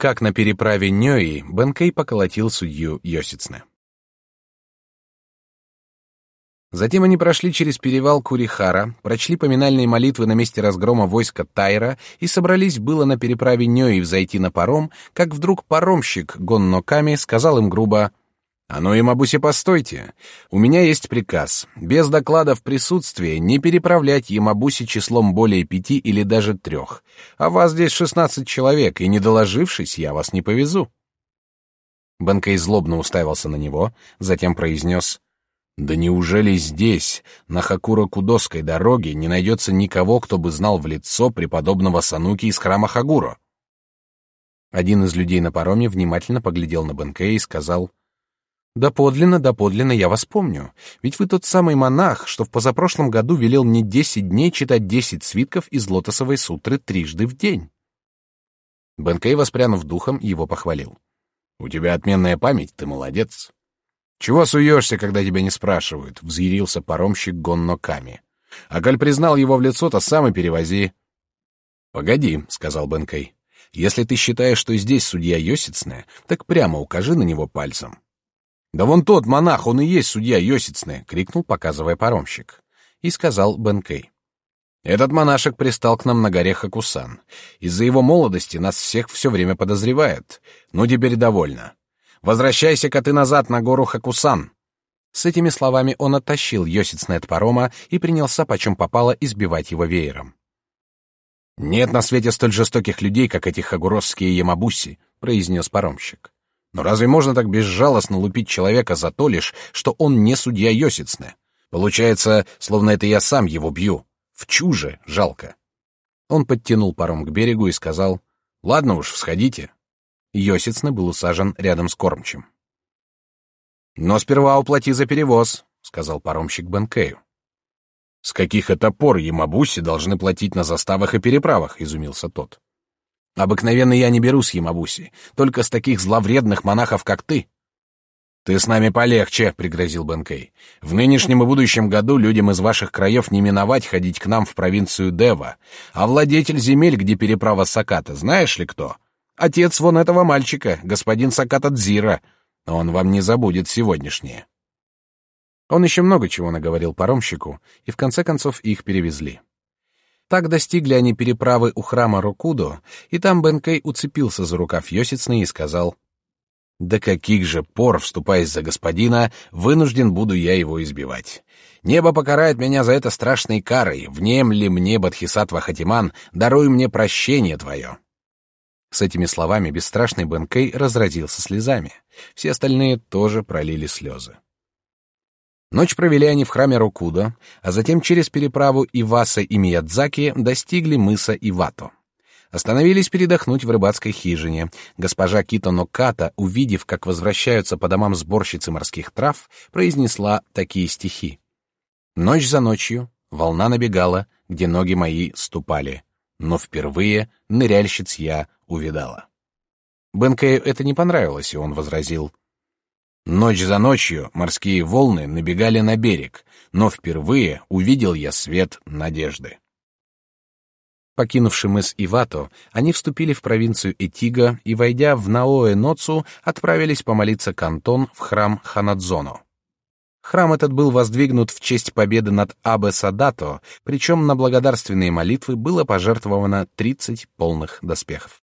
Как на переправе Нёи Бенкей поколотил судью Йосицне. Затем они прошли через перевал Курихара, прочли поминальные молитвы на месте разгрома войска Тайра и собрались было на переправе Нёи взойти на паром, как вдруг паромщик Гонноками сказал им грубо «А ну, Ямабуси, постойте! У меня есть приказ, без доклада в присутствии не переправлять Ямабуси числом более пяти или даже трех, а вас здесь шестнадцать человек, и не доложившись, я вас не повезу». Банкей злобно уставился на него, затем произнес «Да неужели здесь, на Хакуро-Кудоской дороге, не найдется никого, кто бы знал в лицо преподобного Сануки из храма Хагуро?» Один из людей на пароме внимательно поглядел на Бенкея и сказал да подлинно, да подлинно я вас помню. Ведь вы тот самый монах, что в позапрошлом году велел мне десять дней читать десять свитков из лотосовой сутры трижды в день. Бенкей, воспрянув духом, его похвалил. У тебя отменная память, ты молодец. Чего суешься, когда тебя не спрашивают? Взъярился паромщик Гонноками. А коль признал его в лицо, то сам и перевози. Погоди, сказал Бенкей. Если ты считаешь, что здесь судья Йосицная, так прямо укажи на него пальцем. «Да вон тот монах, он и есть судья Йосицны!» — крикнул, показывая паромщик. И сказал Бенкей. «Этот монашек пристал к нам на горе Хакусан. Из-за его молодости нас всех все время подозревают. Ну, теперь довольно. Возвращайся-ка ты назад на гору Хакусан!» С этими словами он оттащил Йосицны от парома и принялся, почем попало, избивать его веером. «Нет на свете столь жестоких людей, как эти хагуросские ямабуси», — произнес паромщик. Но разве можно так безжалостно лупить человека за то лишь, что он не судья Йосицне? Получается, словно это я сам его бью. В чуже жалко. Он подтянул паром к берегу и сказал, «Ладно уж, всходите». Йосицне был усажен рядом с кормчим. «Но сперва уплати за перевоз», — сказал паромщик Бенкею. «С каких это пор Ямабуси должны платить на заставах и переправах?» — изумился тот. Обыкновенно я не беру с Ямабуси, только с таких зловредных монахов, как ты. Ты с нами полегче, пригрозил Бенкей. В нынешнем и будущем году людям из ваших краев не миновать ходить к нам в провинцию Дева, а владетель земель, где переправа Саката, знаешь ли кто? Отец вон этого мальчика, господин Саката Дзира. Он вам не забудет сегодняшнее. Он еще много чего наговорил паромщику, и в конце концов их перевезли. Так достигли они переправы у храма Рокудо, и там Бенкей уцепился за рукав Йосицны и сказал, «До каких же пор, вступаясь за господина, вынужден буду я его избивать? Небо покарает меня за это страшной карой, внемли мне, Бадхисатва Хатиман, даруй мне прощение твое». С этими словами бесстрашный Бенкей разразился слезами. Все остальные тоже пролили слезы. Ночь провели они в храме Рокудо, а затем через переправу Иваса и Миядзаки достигли мыса Ивато. Остановились передохнуть в рыбацкой хижине. Госпожа Кито Ноката, увидев, как возвращаются по домам сборщицы морских трав, произнесла такие стихи. «Ночь за ночью, волна набегала, где ноги мои ступали, но впервые ныряльщиц я увидала». Бенкею это не понравилось, и он возразил — Ночь за ночью морские волны набегали на берег, но впервые увидел я свет надежды. Покинувши мыс Ивато, они вступили в провинцию Этига и, войдя в Наоэ-Ноцу, отправились помолиться кантон в храм Ханадзоно. Храм этот был воздвигнут в честь победы над Абе Садато, причем на благодарственные молитвы было пожертвовано 30 полных доспехов.